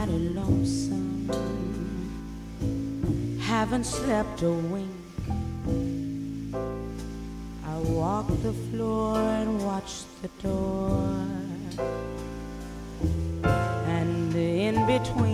mighty lonesome. Haven't slept a wink. I walk the floor and watch the door. And in between,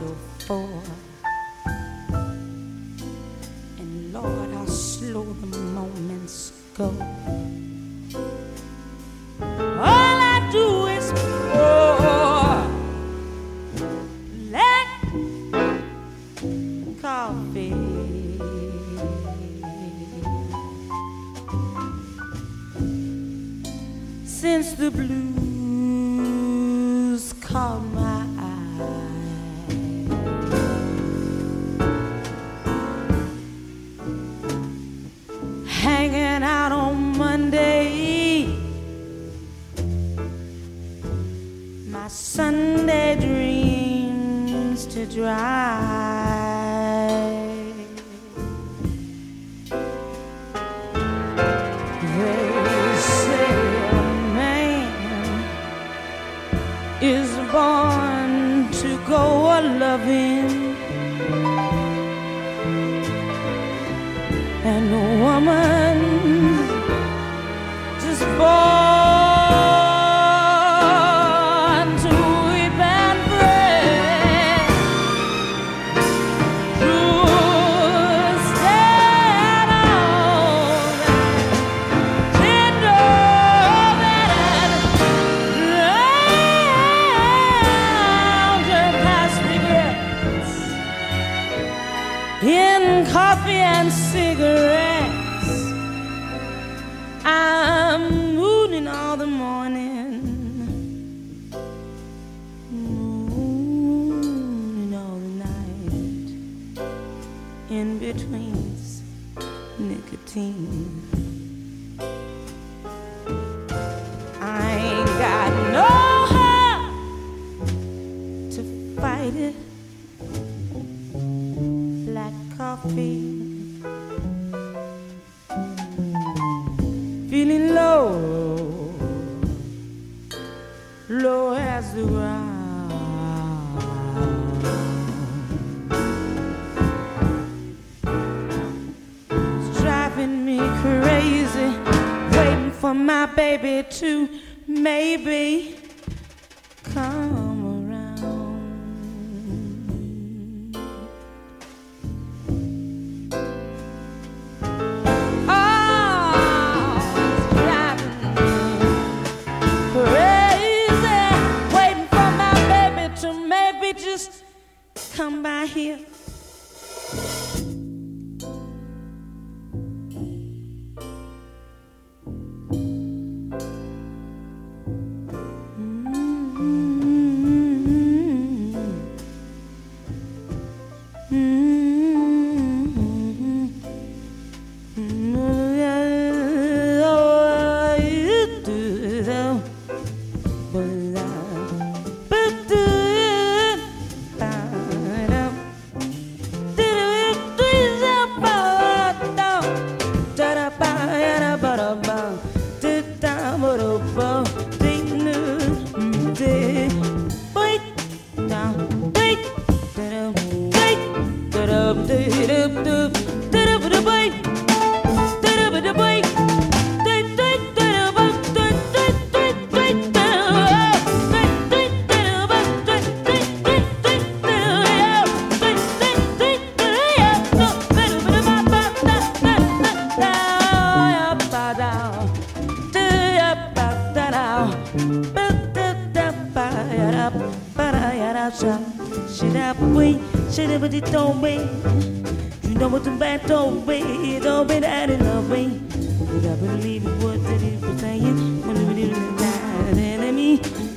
seu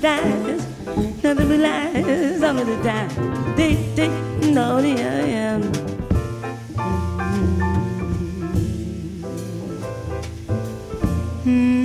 lies, nothing but lies. I'm gonna die. They, they, no, the I am. Hmm.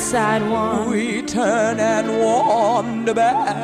The front side warm, We turn and wander back.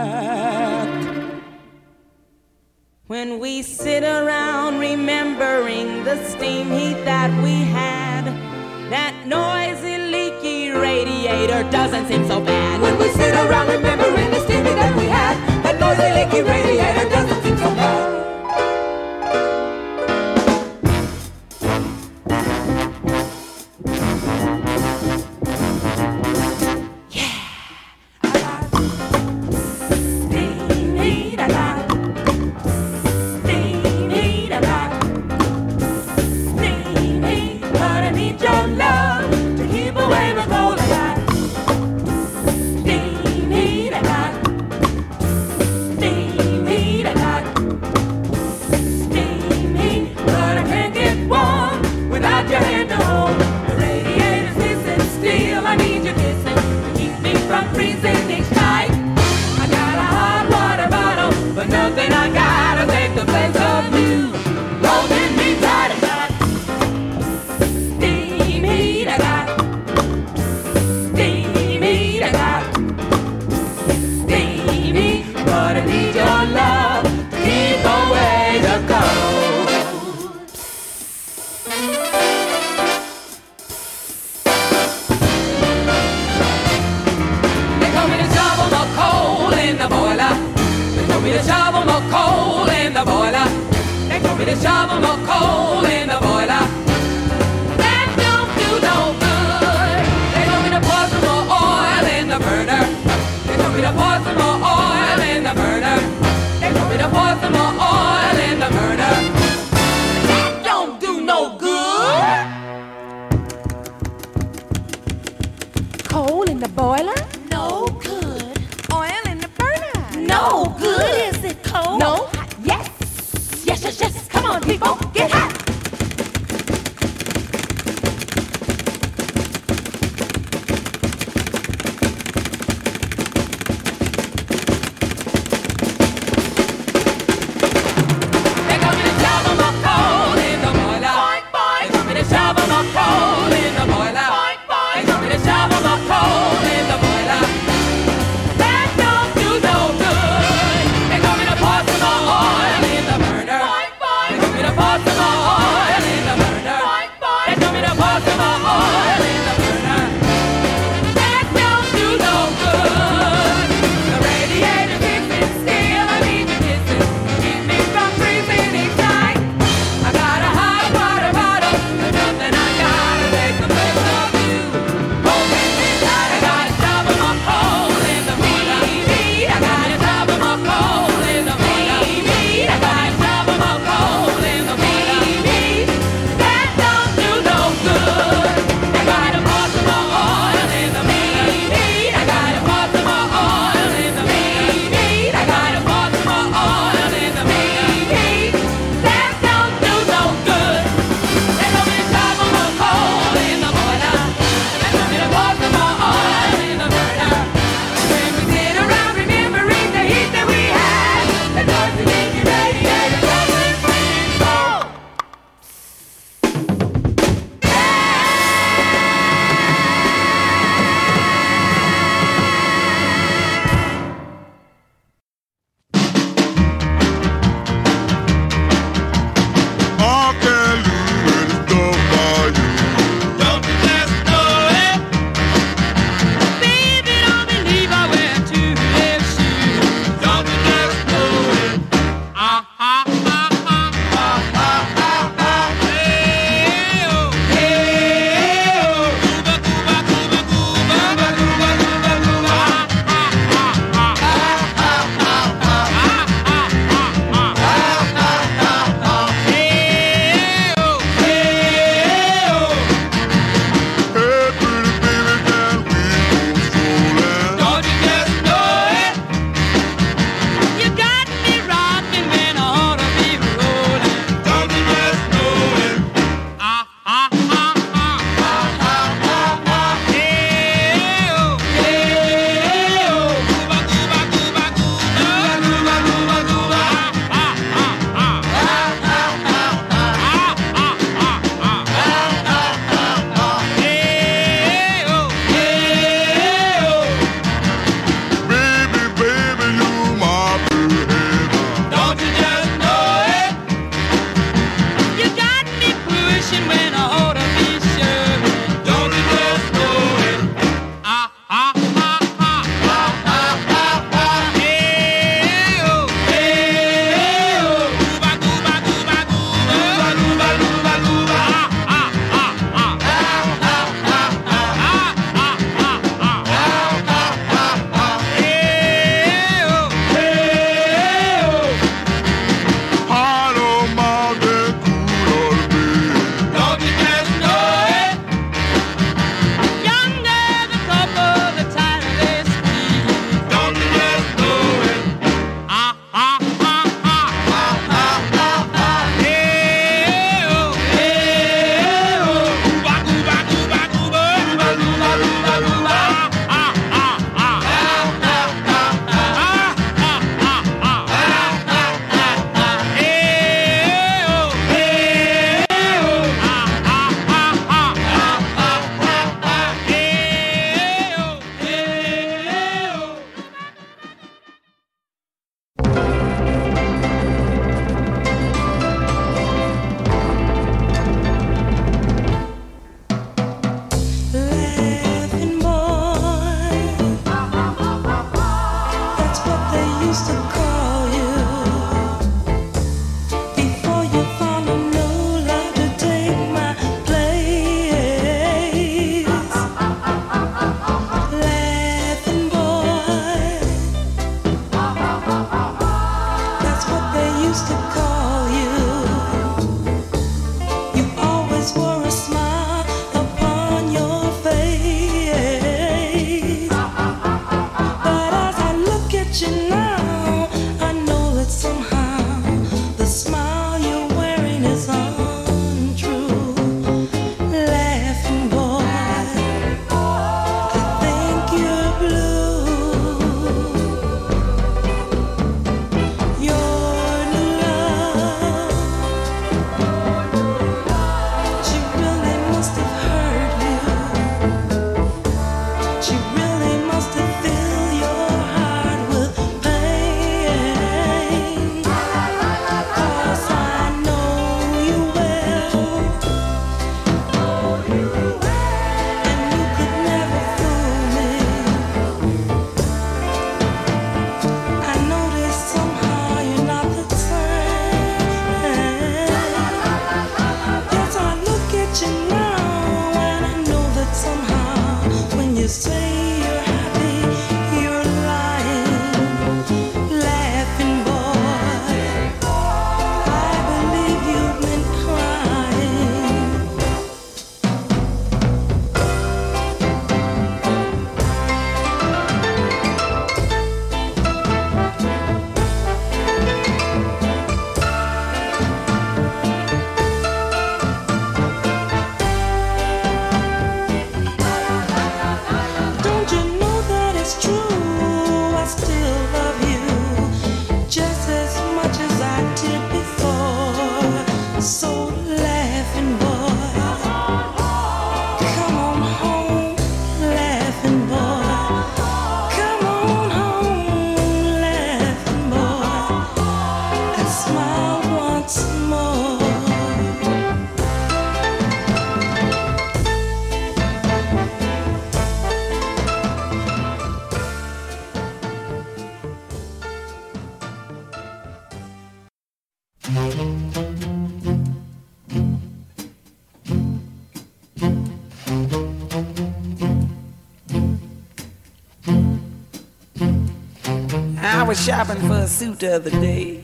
Shopping for a suit the other day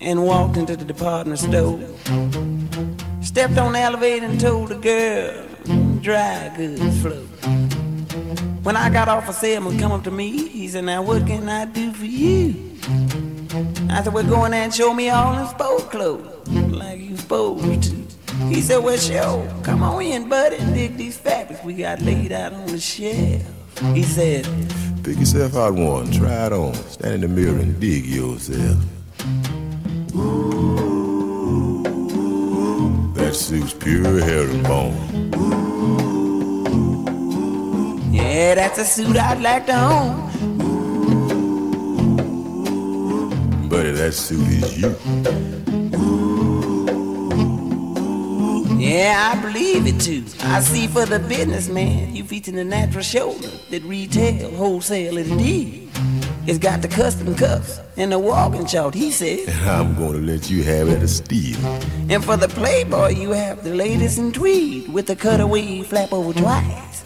and walked into the department store. Stepped on the elevator and told the girl, dry goods flow. When I got off, a salesman come up to me. He said, now what can I do for you? I said, well, go in there and show me all the sport clothes, like you supposed to. He said, well, sure, come on in, buddy, and dig these fabrics we got laid out on the shelf. He said, Pick yourself out one, try it on, stand in the mirror and dig yourself. Ooh, That suit's pure herringbone. Yeah, that's a suit I'd like to own. Buddy, that suit is you. Yeah, I believe it too. I see for the businessman, featuring the natural shoulder that retail, wholesale and indeed. It's got the custom cuffs and the walking chart, he said. And I'm going to let you have it a steal. And for the playboy, you have the latest in tweed with the cutaway flap over twice.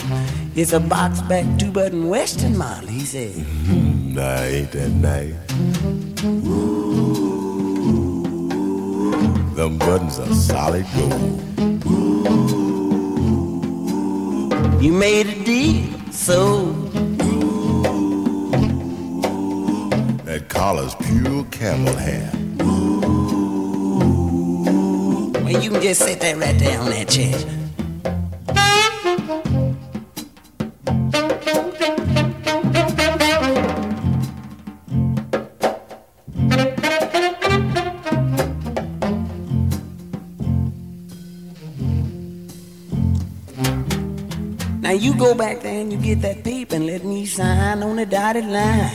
It's a box back two button western model, he said. Mm, nah, ain't that nice? Them buttons are solid gold. You made a deal, so. That collar's pure camel hair. Well, you can just sit there right there on that chair. Go back there and you get that paper and let me sign on the dotted line.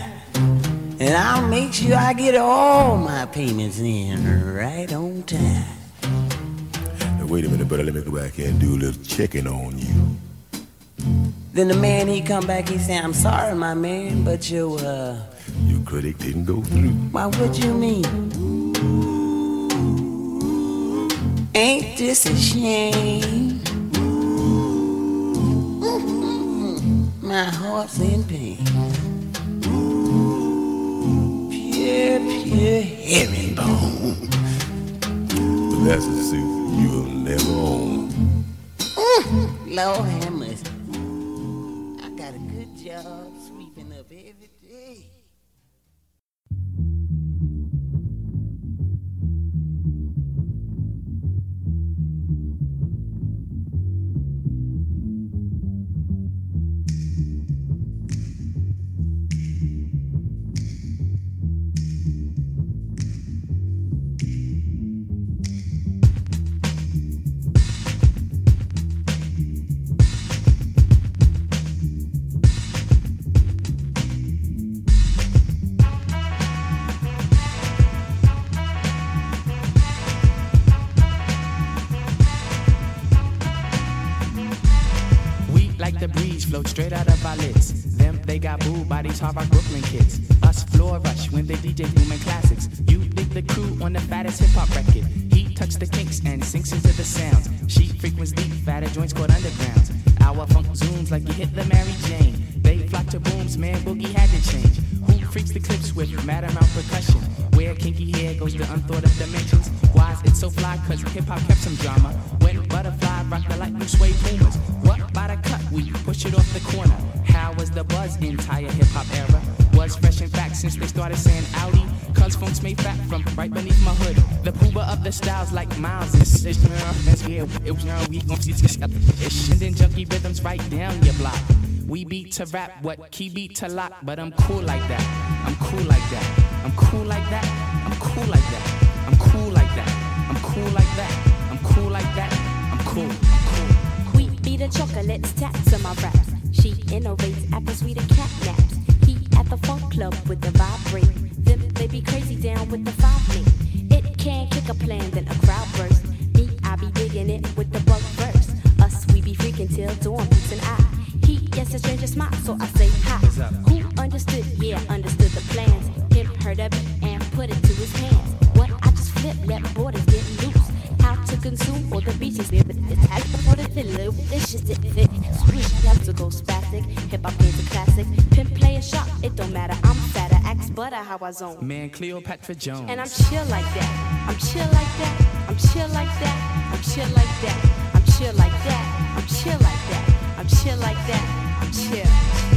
And I'll make sure I get all my payments in right on time. Now, wait a minute, brother. Let me go back here and do a little checking on you. Then the man, he come back, he say, I'm sorry, my man, but your, uh... Your credit didn't go through. Why, what you mean? Ain't this a shame? My heart's in pain. Pure pure, pure herringbone. But that's a suit you'll never own. Mm-hmm. Lord have mercy. I got a good job sweeping up every like the breeze, float straight out of our lids. Them, they got booed by these hard rock Brooklyn kids. Us floor rush when they DJ booming classics. You dig the crew on the fattest hip hop record. He touch the kinks and sinks into the sounds. She frequents deep, fatter joints called undergrounds. Our funk zooms like you hit the Mary Jane. They flock to booms, man, boogie had to change. Who freaks the clips with mad amount percussion? Where kinky hair goes to unthought of dimensions. Why is it so fly? Cause hip hop kept some drama. When butterfly rock the light blue suede Pumas. What by the cut? We push it off the corner. How was the buzz entire hip hop era? Was fresh in fact since they started saying Audi. Cause funk's made fat from right beneath my hood. The pooba of the styles like Miles and Sis. This. And then junkie rhythms right down your block. We beat to rap, what key beat to lock, but I'm cool like that. I'm cool like that. I'm cool like that. I'm cool like that. I'm cool like that. I'm cool like that. I'm cool like that. I'm cool. The chocolates, taps on my raps. She innovates after sweeter cat naps. He at the funk club with the vibrate. Them they be crazy down with the five me. It can't kick a plan, then a crowd burst. Me, I be digging it with the bug verse. Us, we be freaking till dawn beats an eye. He gets a stranger smile, so I say hi. Who understood? Yeah, understood the plans. Him heard of it and put it to his hands. What I just flip, let borders get loose. To consume all the beaches live. It's act for the fiddler. This shit it fit. Have to go spastic. Hip hop is a classic. Pimp play a shot, it don't matter. I'm fatter, axe butter, how I zone. Man, Cleopatra Jones. And I'm chill like that. I'm chill like that. I'm chill like that. I'm chill like that. I'm chill like that. I'm chill like that. I'm chill like that. I'm chill.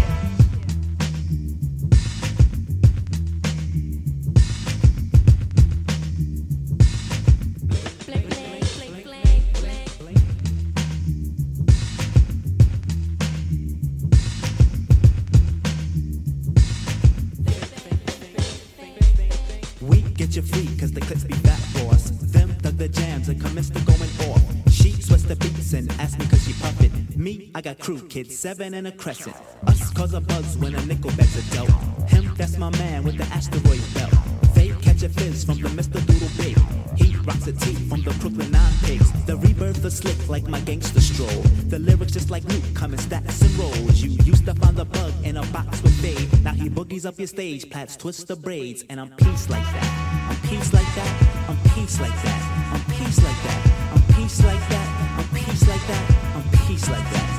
Got crew kids, seven and a crescent. Us cause a buzz when a nickel bags a dope. Him, that's my man with the asteroid belt. They catch a fizz from the Mr. Doodlebug. He rocks a tee from the Brooklyn Nine Pigs. The rebirth is slick like my gangster stroll. The lyrics just like Luke, come in stacks and rolls. You used to find the bug in a box with Fade. Now he boogies up your stage, plats twist the braids, and I'm peace like that. I'm peace like that. I'm peace like that. I'm peace like that. I'm peace like that. I'm peace like that. I'm peace like that.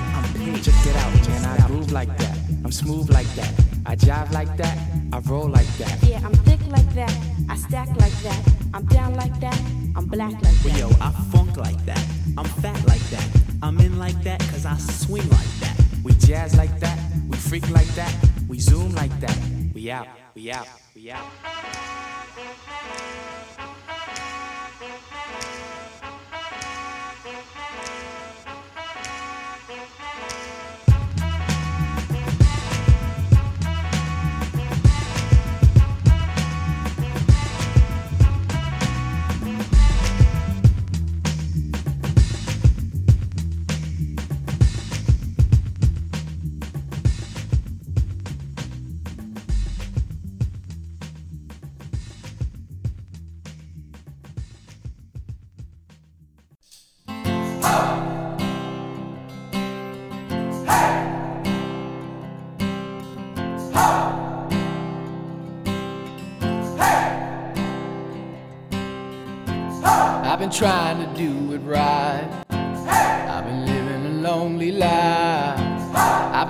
Check it out, man. I groove like that. I'm smooth like that. I jive like that. I roll like that. Yeah, I'm thick like that. I stack like that. I'm down like that. I'm black like Well, that. yo, I funk like that. I'm fat like that. I'm in like that cause I swing like that. We jazz like that. We freak like that. We zoom like that. We out. We out. We out.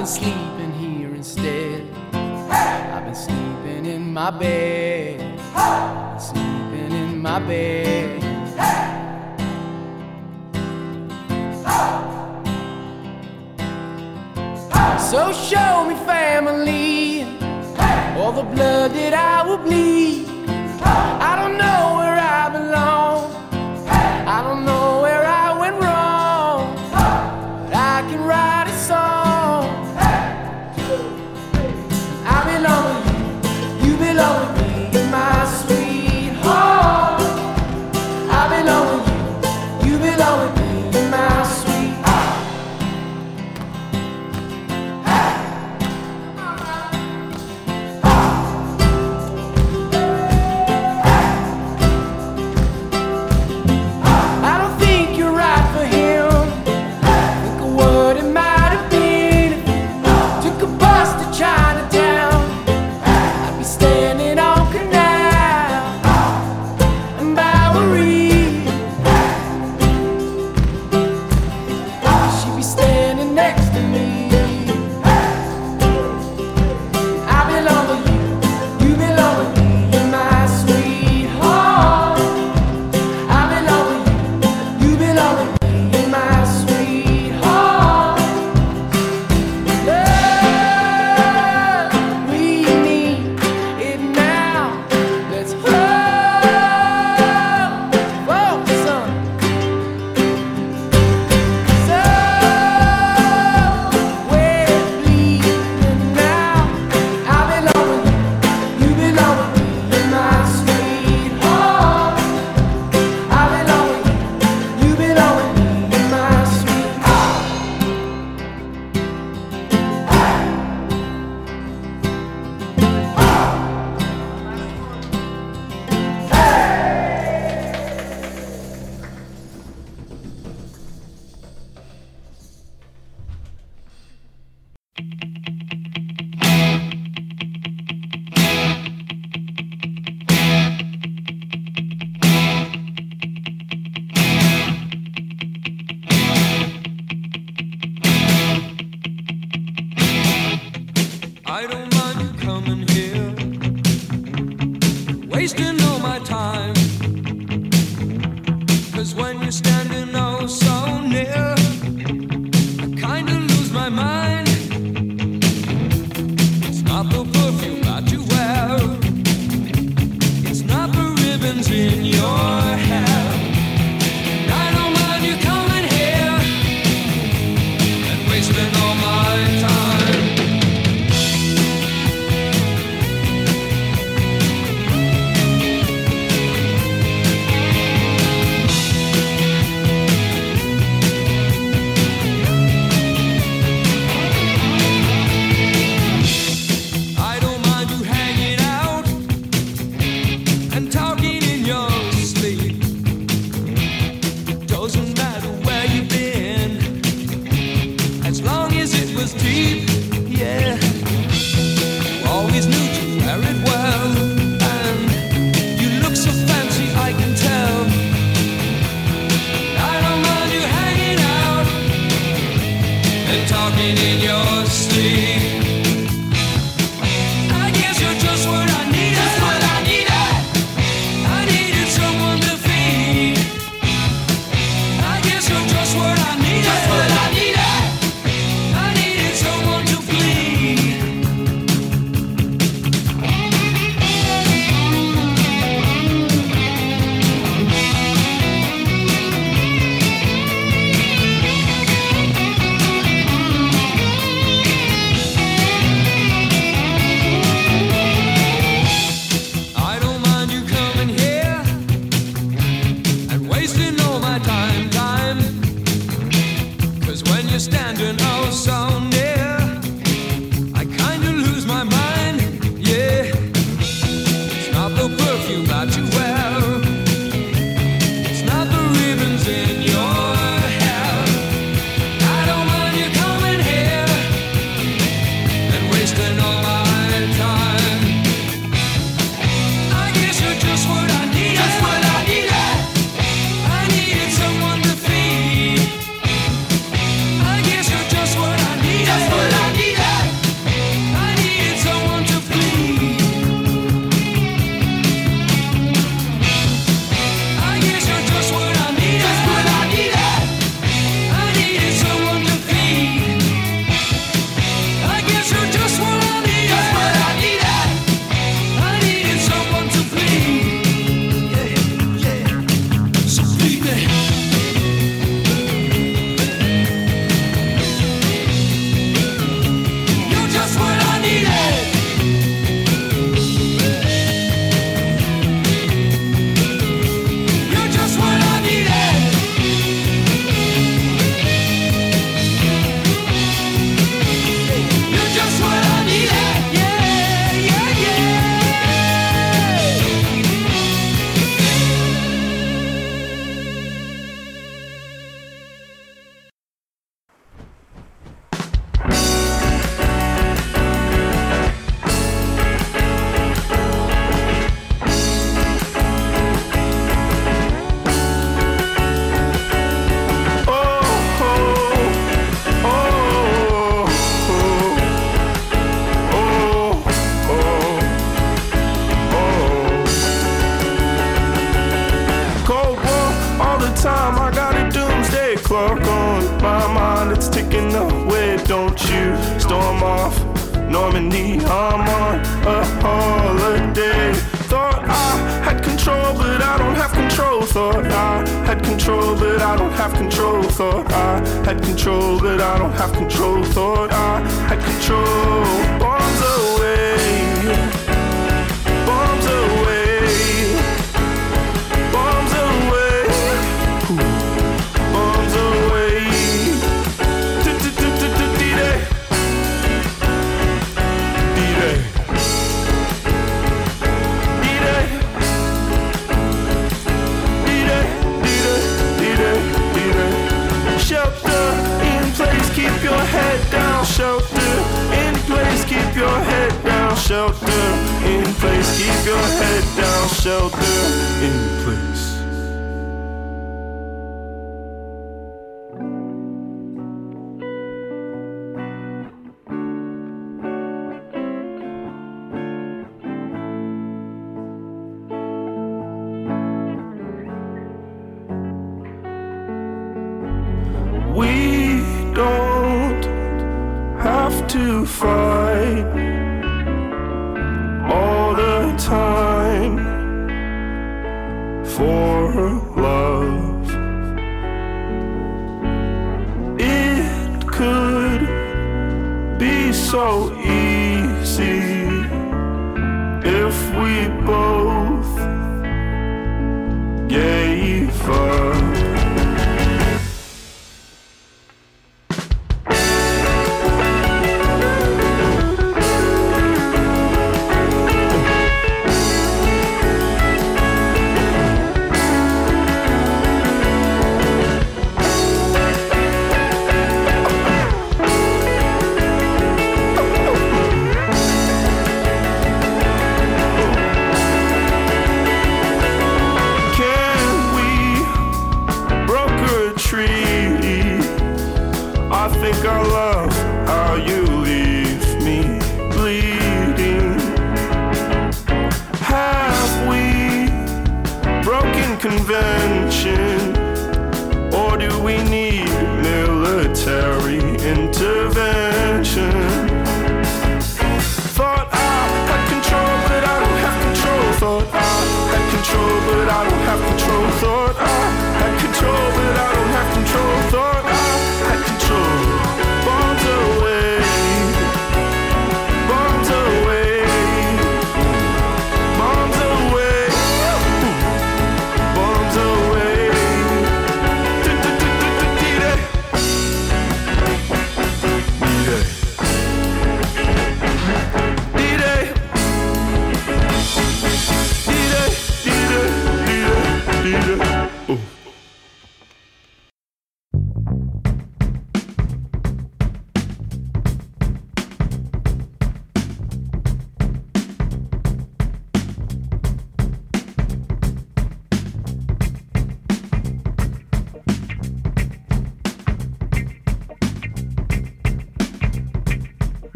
been sleeping here instead. Hey! I've been sleeping in my bed. Hey! Sleeping in my bed. So show me family, all the blood that I will bleed.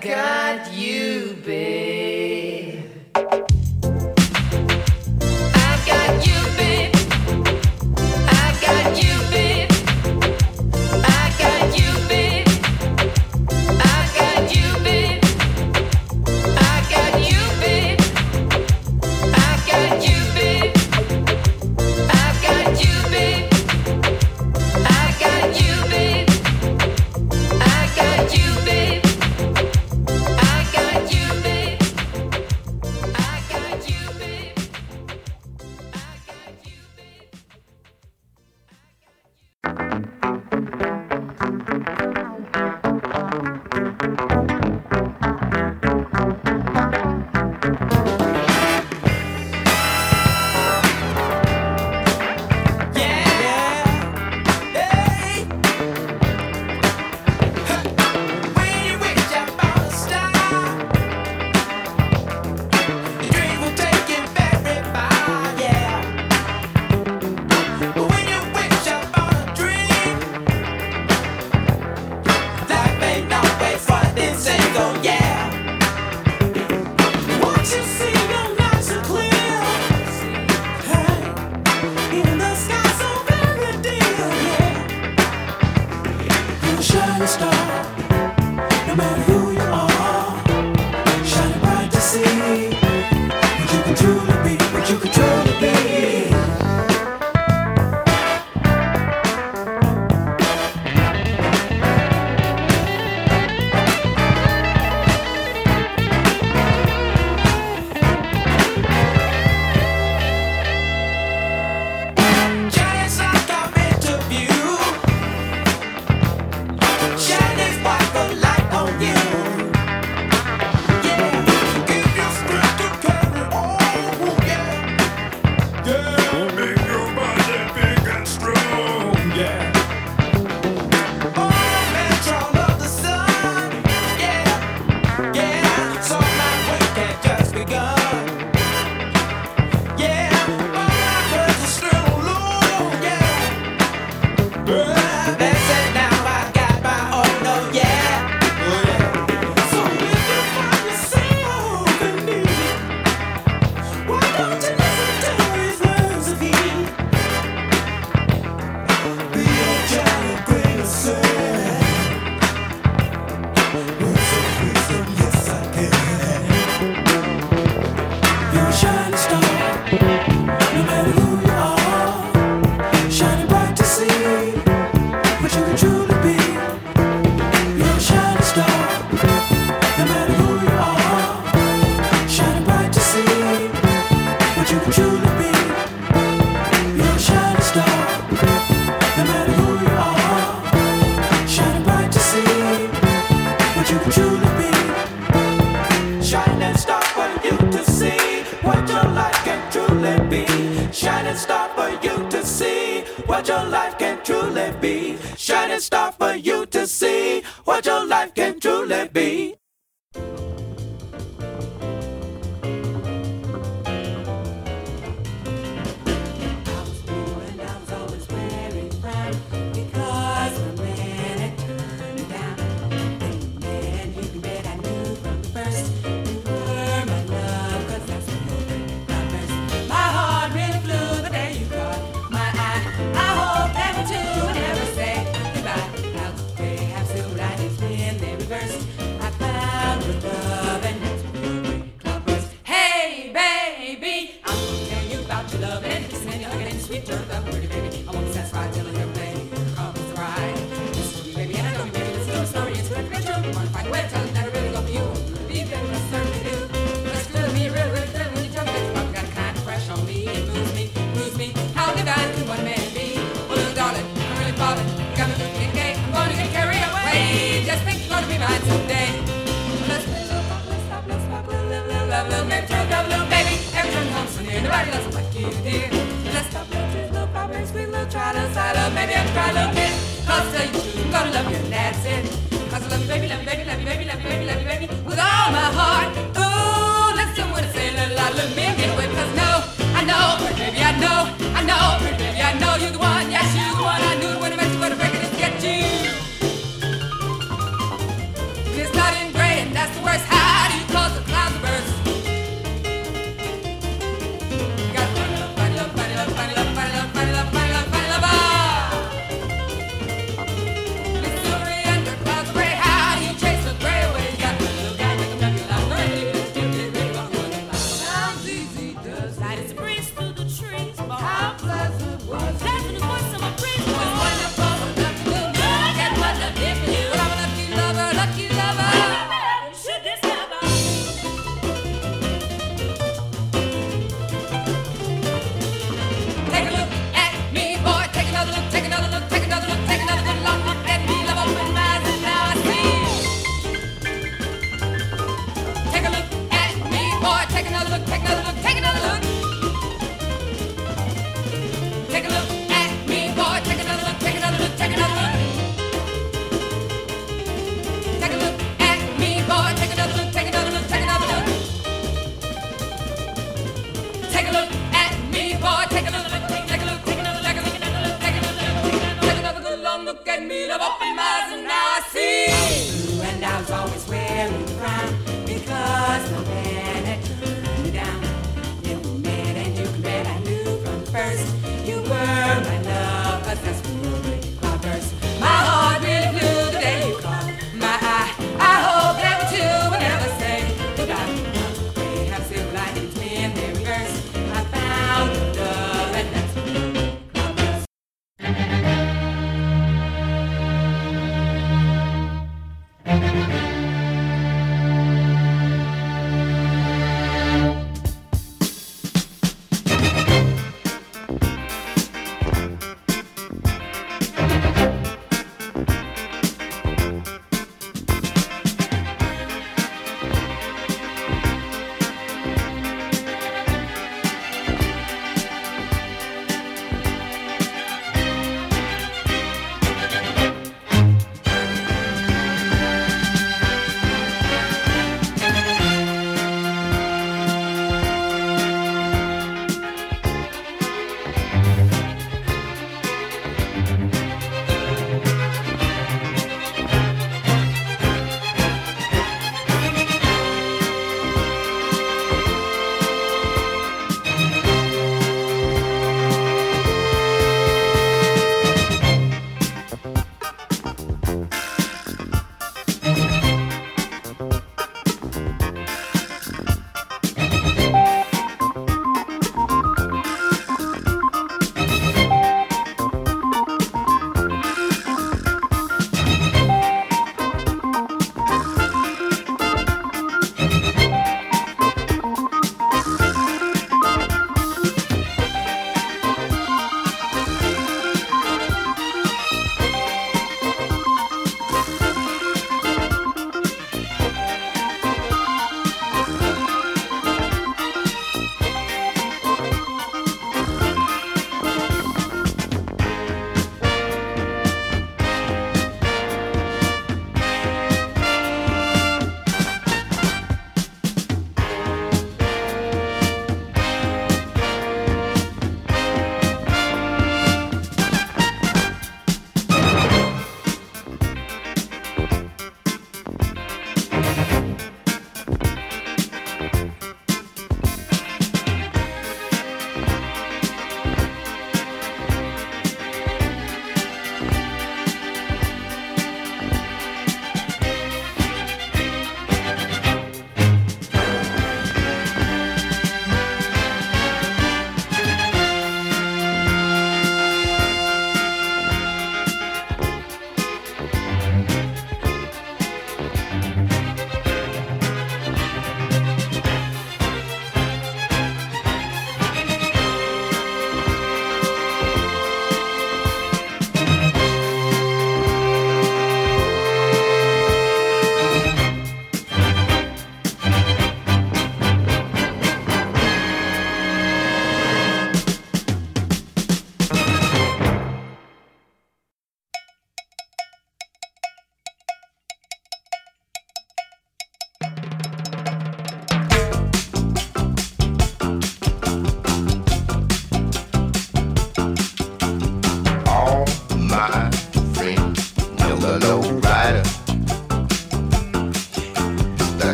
Got you,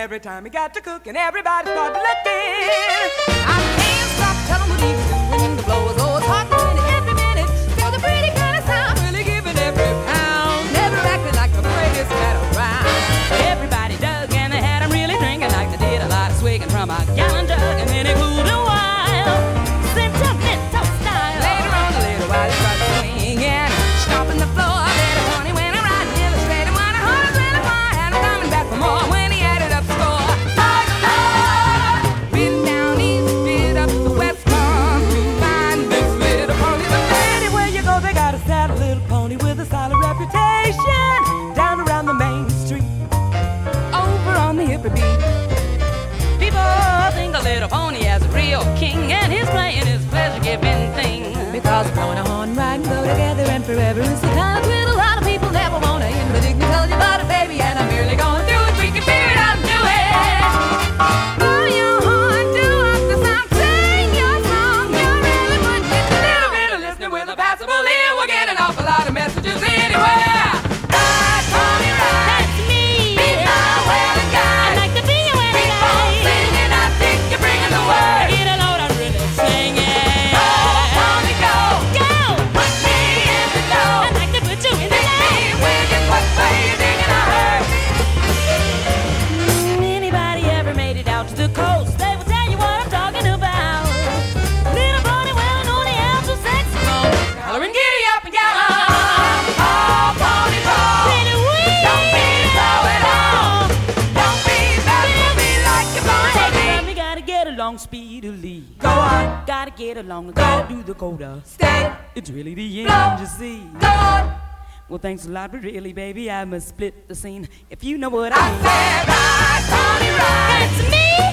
every time he got to cooking, everybody started looking. Dakota It's really the end, you see. Lord. Well, thanks a lot, but really, baby, I must split the scene. If you know what I, I mean. Said, right, Tony, right. Me.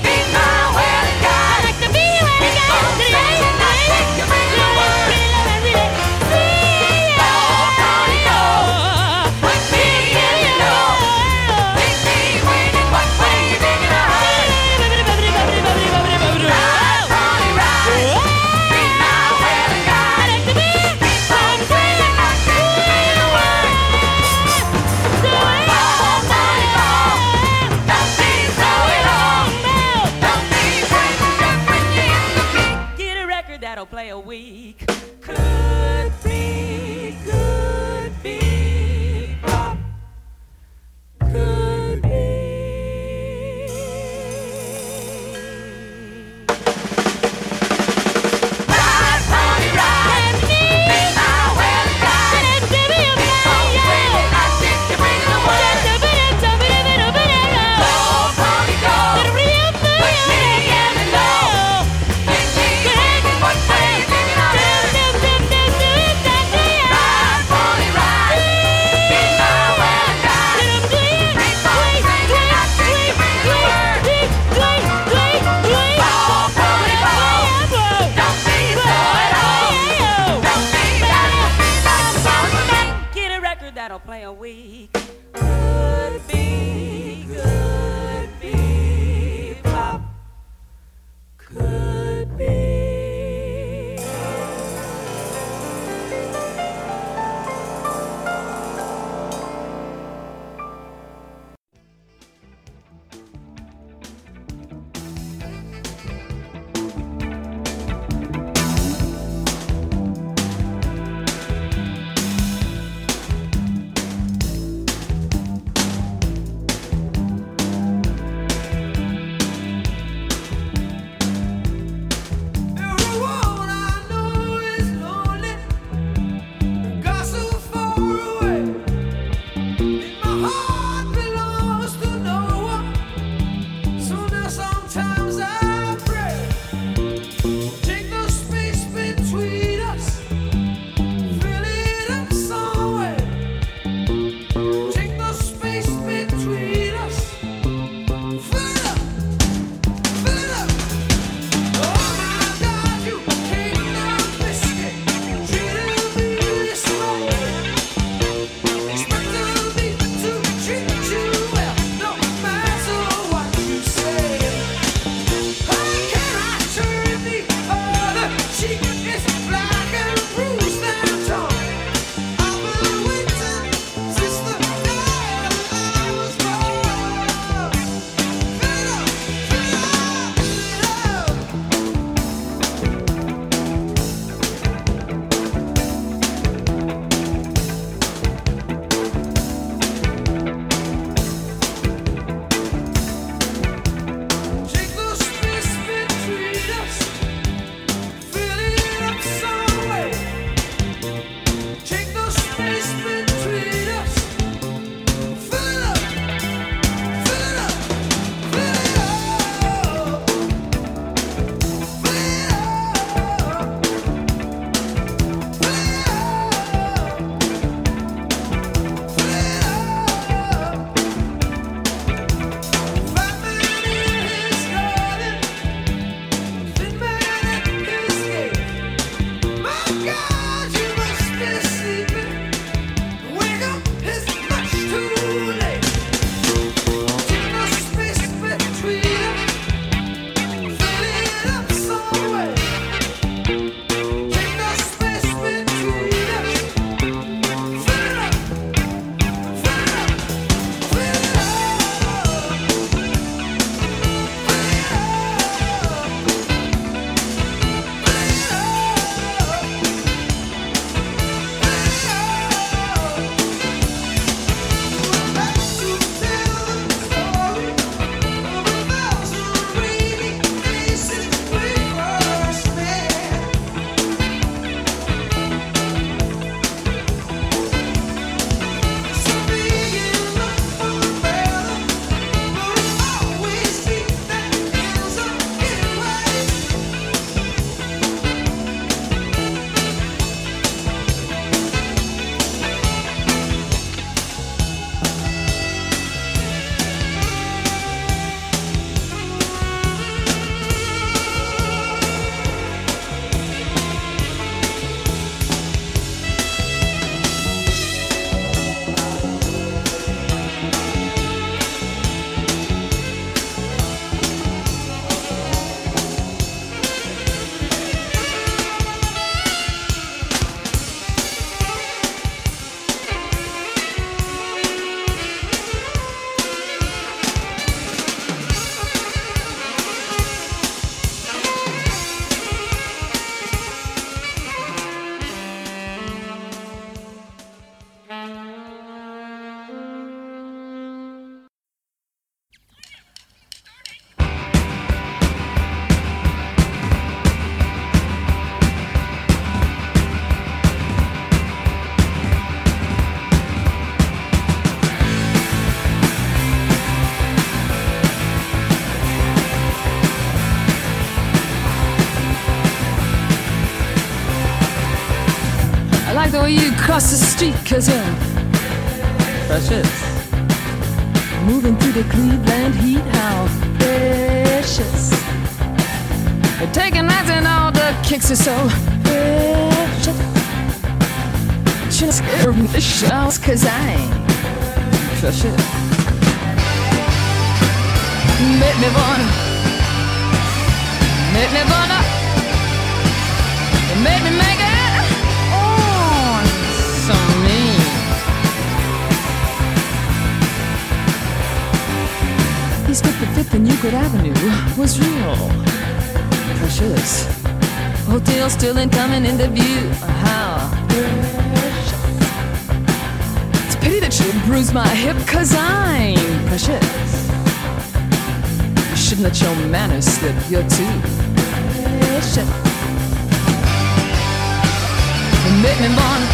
The way you cross the street, cause uh, you're precious. Moving through the Cleveland heat, how precious. You're taking nights and all the kicks are so precious. Me the shows, cause I ain't precious. Make me wanna, make me wanna, East 55th and Euclid Avenue was real precious. Hotel still ain't coming into view. How precious. It's a pity that you bruised my hip, cause I'm precious. You shouldn't let your manners slip, you're too precious. Make me wanna,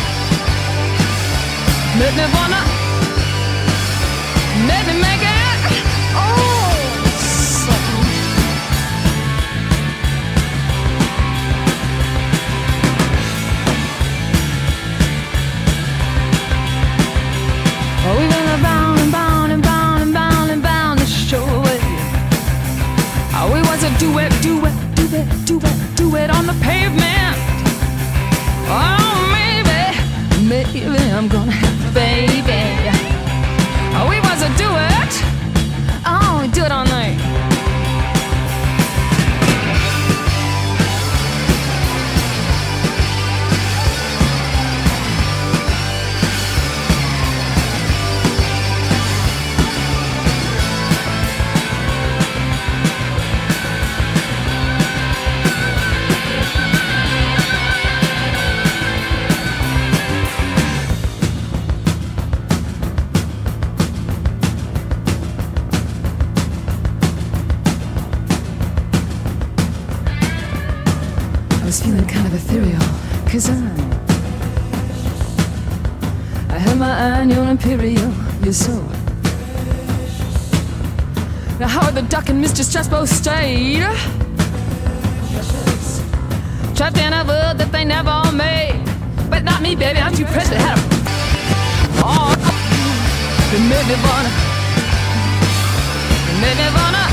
make me wanna, make me make it. Duet, it, do it on the pavement. Oh, maybe, maybe I'm gonna have a baby. Mr. Stress both stayed Trapped in a world that they never made But not me, baby, I'm too precious Had a Oh, you made me wanna You made me wanna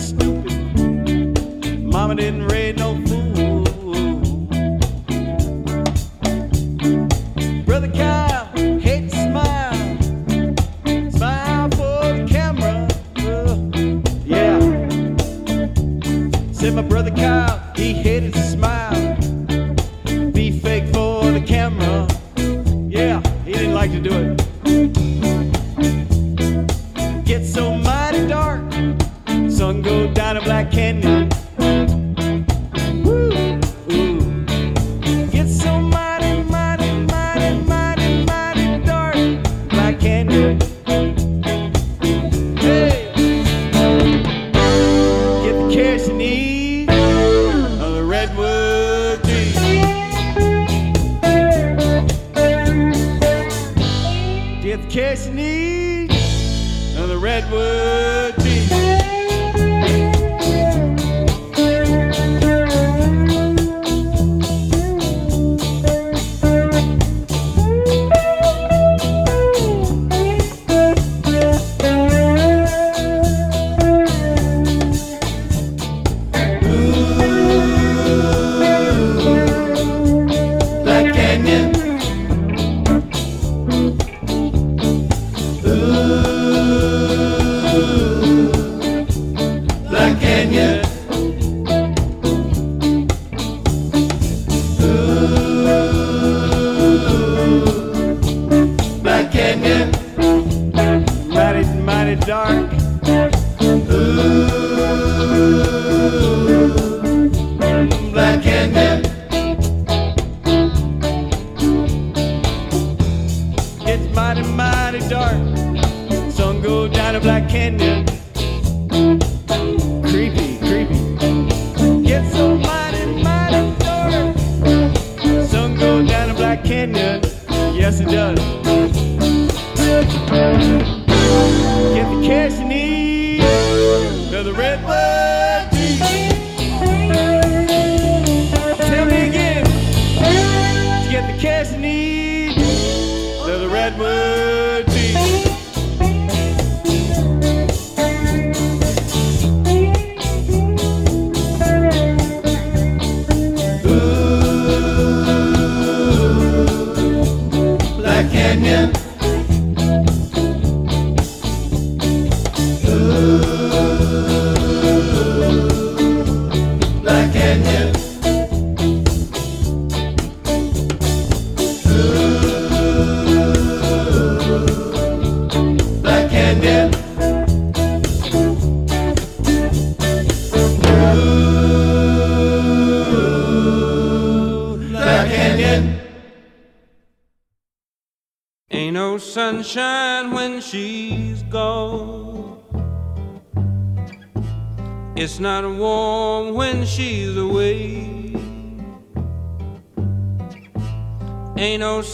stupid. Mama didn't raise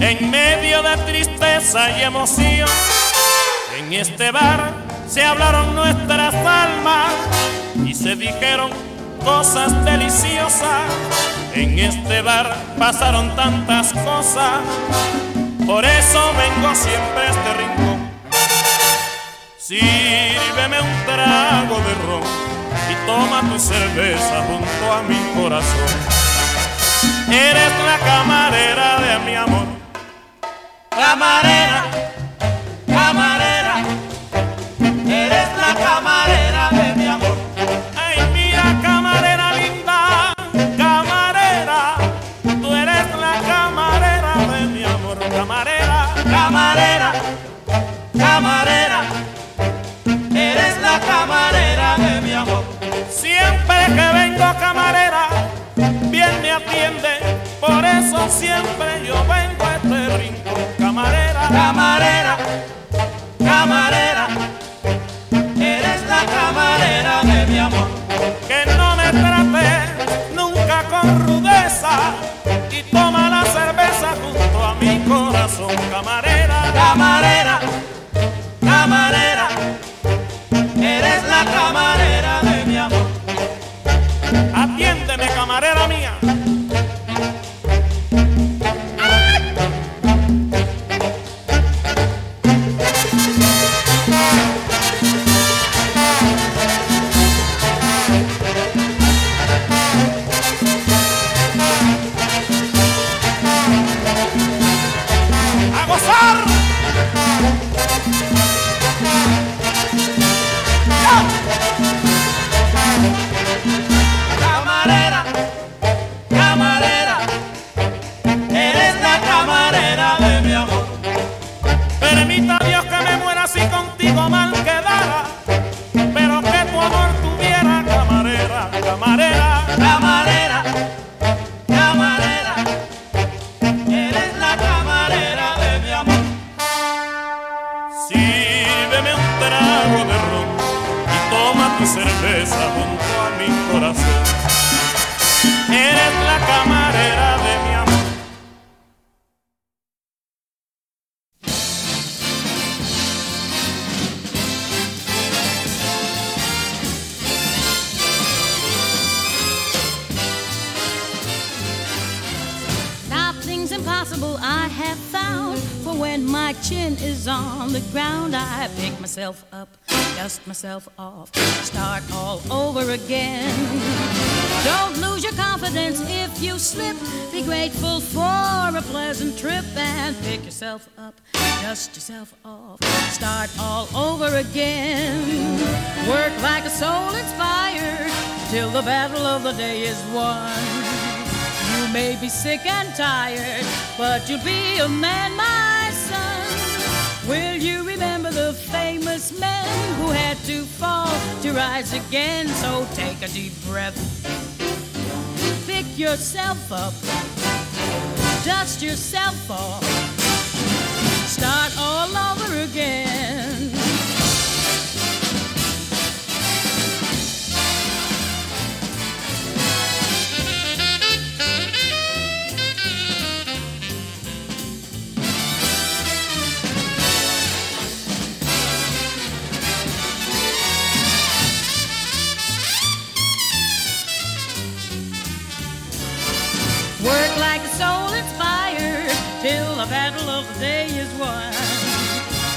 en medio de tristeza y emoción. En este bar se hablaron nuestras almas y se dijeron cosas deliciosas. En este bar pasaron tantas cosas, por eso vengo siempre a este rincón. Sírveme un trago de ron y toma tu cerveza junto a mi corazón. Eres la camarera de mi amor. Camarera, camarera, eres la camarera de mi amor. Ay, mira, camarera linda, camarera, tú eres la camarera de mi amor. Camarera, camarera, camarera, eres la camarera de mi amor. Siempre que vengo camarera, bien me atiende, por eso siempre yo vengo a este rincón. Camarera, camarera, chin is on the ground, I pick myself up, dust myself off, start all over again. Don't lose your confidence if you slip. Be grateful for a pleasant trip and pick yourself up, dust yourself off, start all over again. Work like a soul inspired till the battle of the day is won. You may be sick and tired, but you'll be a man. Will you remember the famous men who had to fall to rise again? So take a deep breath, pick yourself up, dust yourself off, start all over again. Day is won.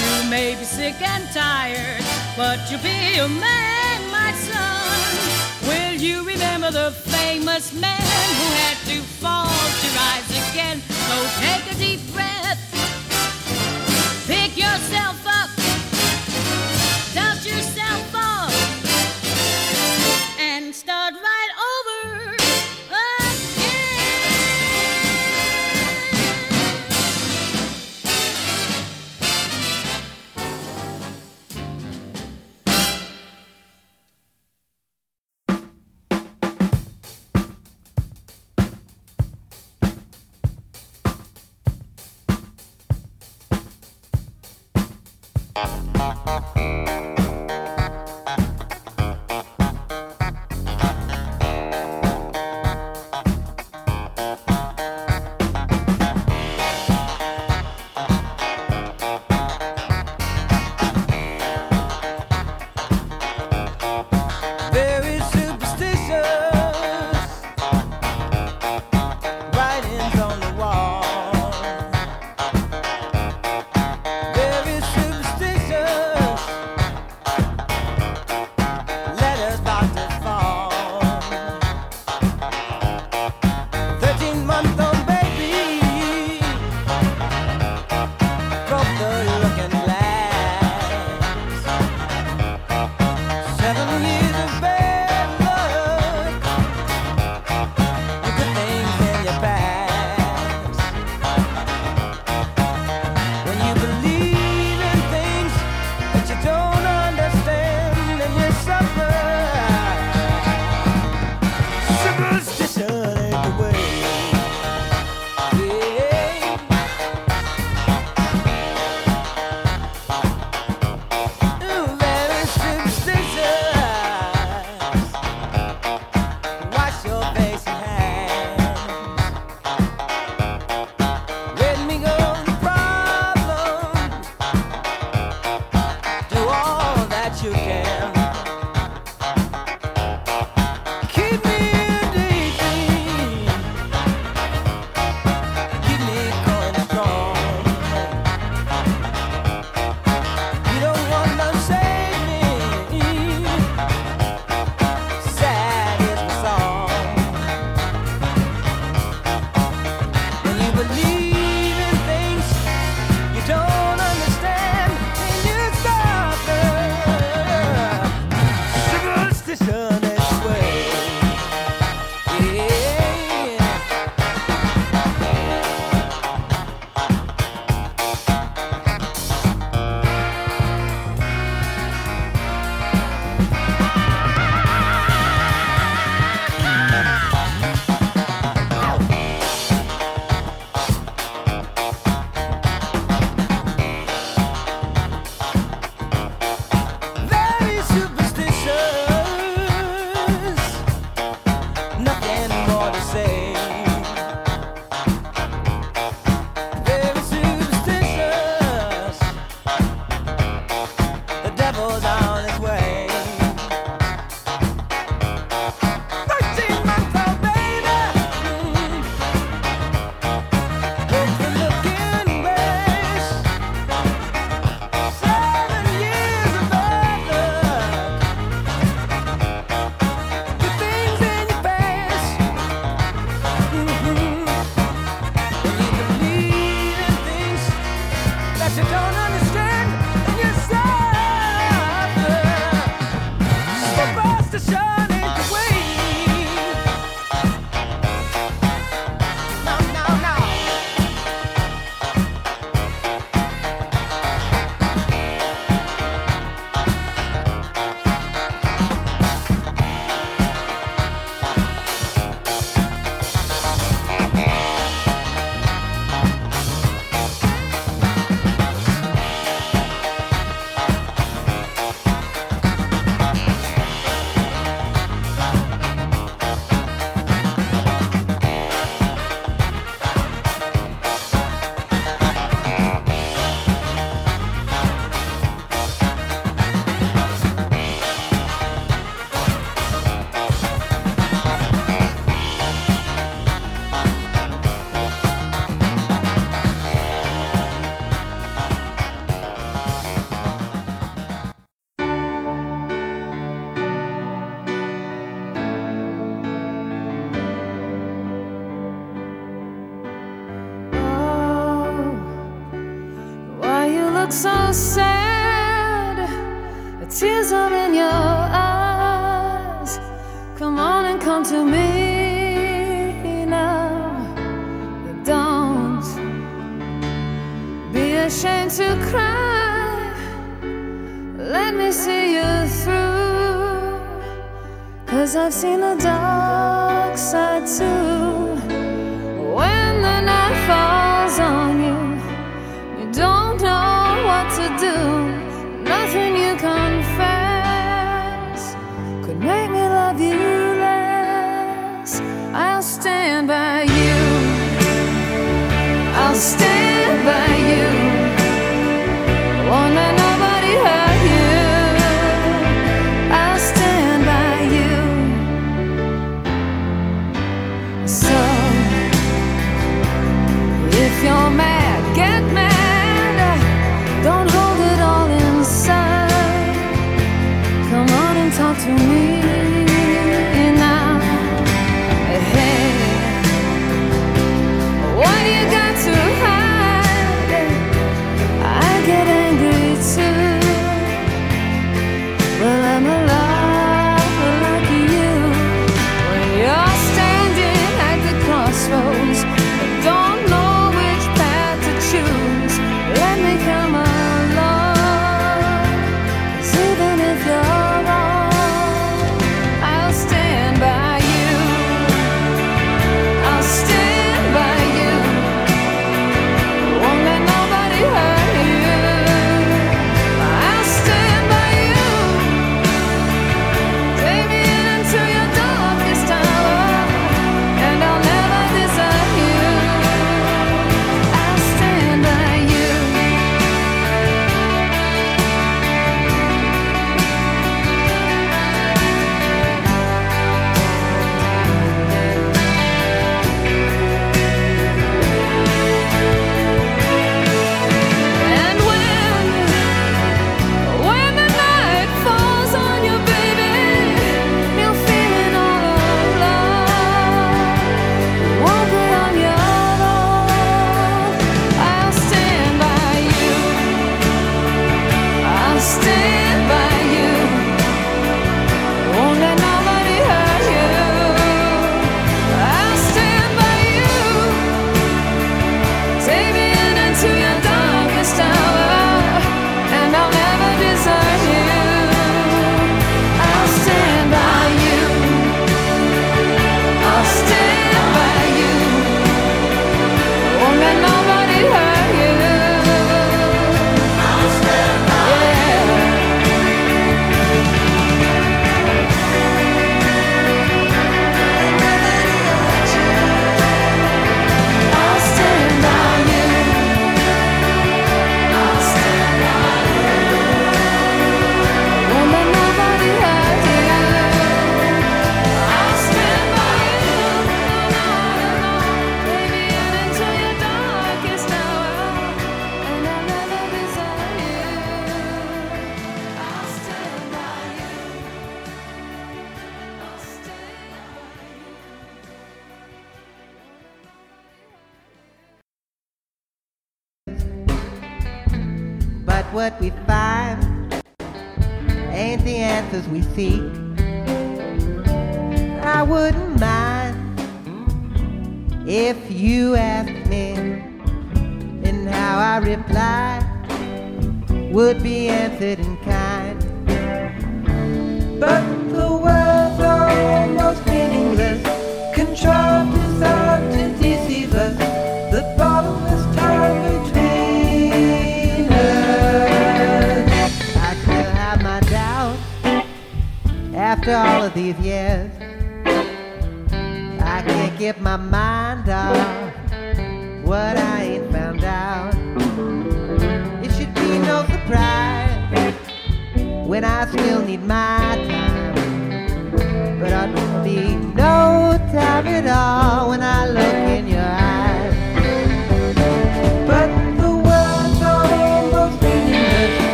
You may be sick and tired, but you'll be a man, my son. Will you remember the famous man who had to fall to rise again? So take a deep breath, pick yourself up,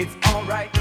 It's alright.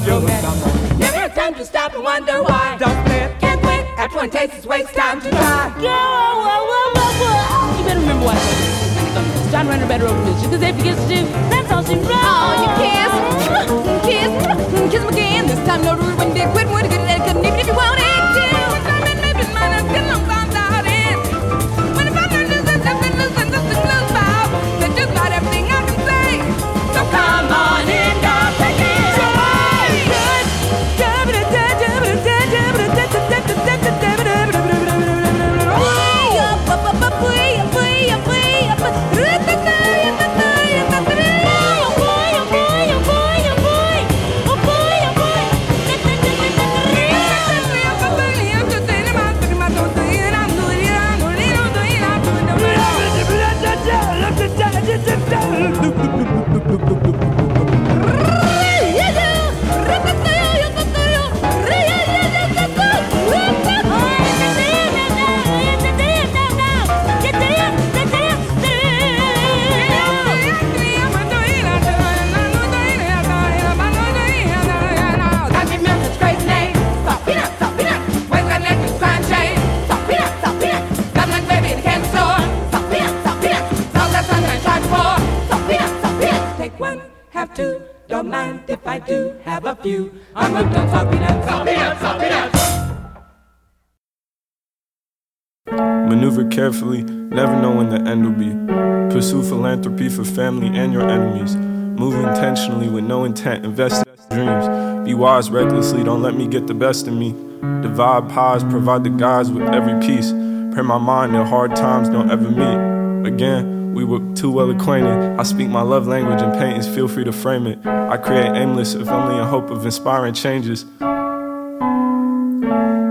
where you. Never a time to stop and wonder why. Don't quit, can't quit. After one taste, it's waste time to try. Go, whoa, whoa, whoa, whoa. You better remember what John Renner better open this because if he gets you, that's all she wrote. Oh, you kiss, kiss, kiss him again. This time no rude when they quit, would get it, couldn't even if you wanted. be for family and your enemies. Move intentionally with no intent, invest in dreams. Be wise recklessly, don't let me get the best of me. Divide pies, provide the guys with every piece. Pray my mind that hard times don't ever meet. Again, we were too well acquainted. I speak my love language and paintings, feel free to frame it. I create aimless, if only in hope of inspiring changes.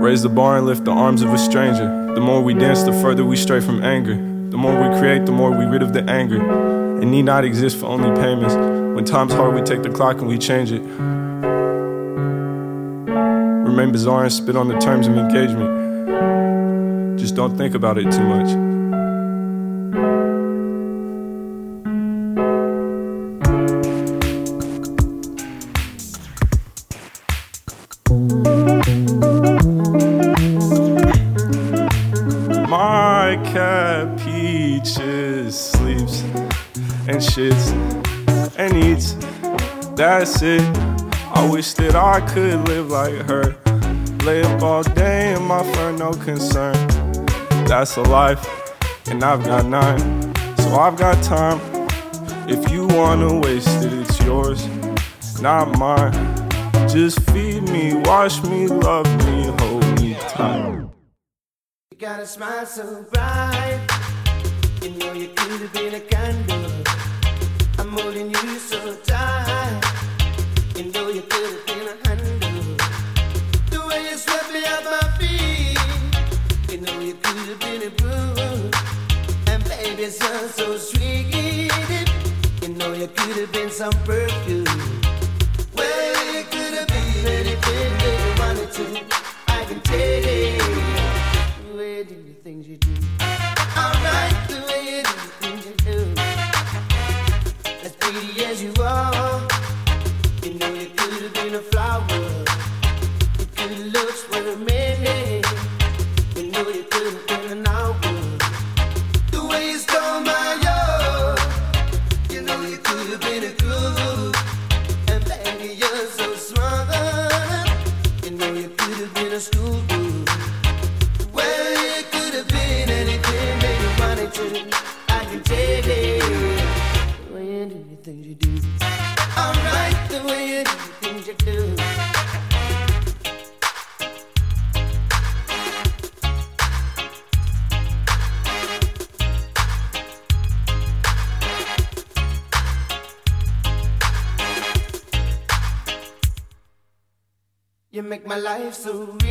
Raise the bar and lift the arms of a stranger. The more we dance, the further we stray from anger. The more we create, the more we rid of the anger. It need not exist for only payments. When time's hard, we take the clock and we change it. Remain bizarre and spit on the terms of engagement. Just don't think about it too much. that's it. I wish that I could live like her. Lay up all day and my friend no concern. That's a life, and I've got nine, So I've got time. If you wanna waste it, it's yours, not mine. Just feed me, wash me, love me, hold me tight. You got a smile so bright. You know you could have been a candle. I'm holding you so tight. You know you could have been. And so sweet. You know you could have been some perfume. so.